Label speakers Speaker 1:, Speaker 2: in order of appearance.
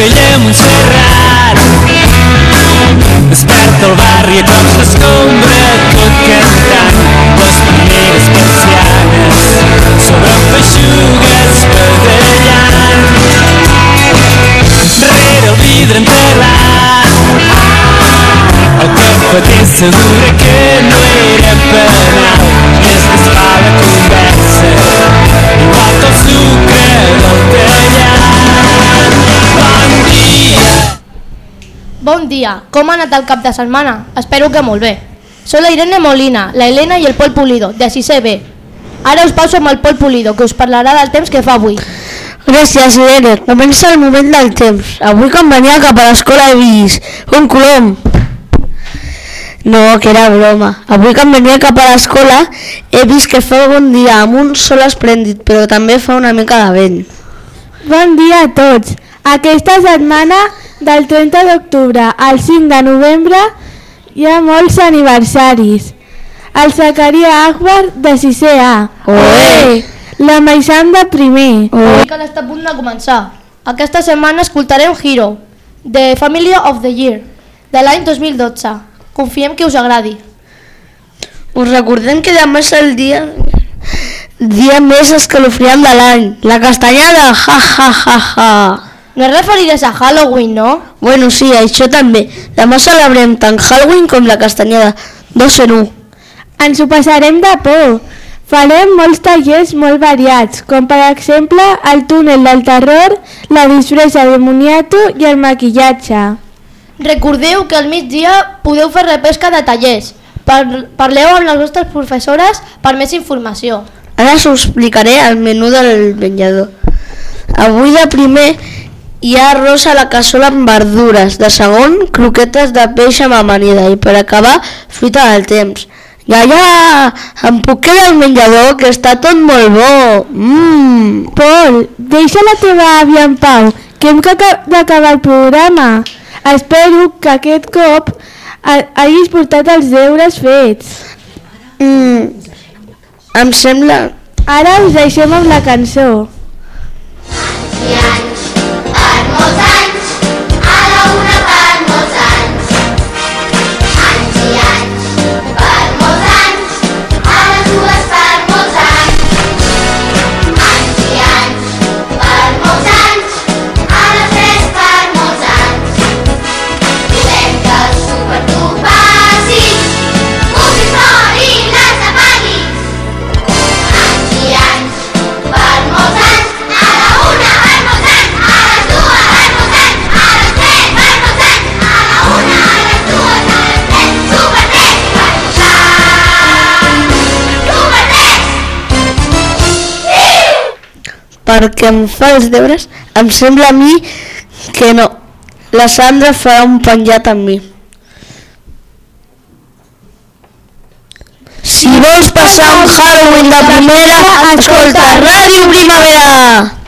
Speaker 1: vella Montserrat. Desperta el barri a cops d'escombra, tot cantant les primeres persianes sobre feixugues badallant. Rere el vidre enterrat, el cafeter assegura que no era penal, Bon dia,
Speaker 2: com ha anat el cap de setmana? Espero que molt bé. Soy la Irene Molina, la Elena i el Pol Pulido, de 6è B. Ara us passo amb el Pol Pulido, que us parlarà del temps que fa avui.
Speaker 3: Gràcies, Irene. Comença el moment del temps. Avui quan venia cap a l'escola he vist un colom. No, que era broma. Avui quan venia cap a l'escola he vist que fa bon dia amb un sol esplèndid, però també fa una mica de vent.
Speaker 4: Bon dia a tots. Aquesta setmana, del 30 d'octubre al 5 de novembre, hi ha molts aniversaris. El Zacaria Akbar, de 6è A.
Speaker 3: Oe!
Speaker 4: La Maisam de primer.
Speaker 2: Avui que està a punt de començar. Aquesta setmana escoltarem Hero, de Family of the Year, de l'any 2012. Confiem que us agradi.
Speaker 3: Us recordem que demà és el dia dia més escalofriant de l'any. La castanyada, ja, ja, ja, ja.
Speaker 2: No es referiràs a Halloween, no?
Speaker 3: Bueno, sí, això també. Demà celebrem tant Halloween com la castanyada. Dos en un.
Speaker 4: Ens ho passarem de por. Farem molts tallers molt variats, com per exemple el túnel del terror, la disfressa de moniato i el maquillatge.
Speaker 2: Recordeu que al migdia podeu fer repesca de tallers. Par parleu amb les vostres professores per més informació.
Speaker 3: Ara us explicaré el menú del menjador. Avui de primer hi ha arròs a la cassola amb verdures, de segon croquetes de peix amb amanida i per acabar fruita del temps. Ja, ja, em puc quedar al menjador que està tot molt bo. Mmm,
Speaker 4: Pol, deixa la teva àvia en pau, que hem d'aca- d'acabar el programa. Espero que aquest cop ha- hagis portat els deures fets.
Speaker 3: mm, em sembla...
Speaker 4: Ara us deixem amb la cançó.
Speaker 3: Perquè em fa els deures, em sembla a mi que no. La Sandra farà un penjat amb mi. Si vols passar un Halloween de primera, escolta Ràdio Primera.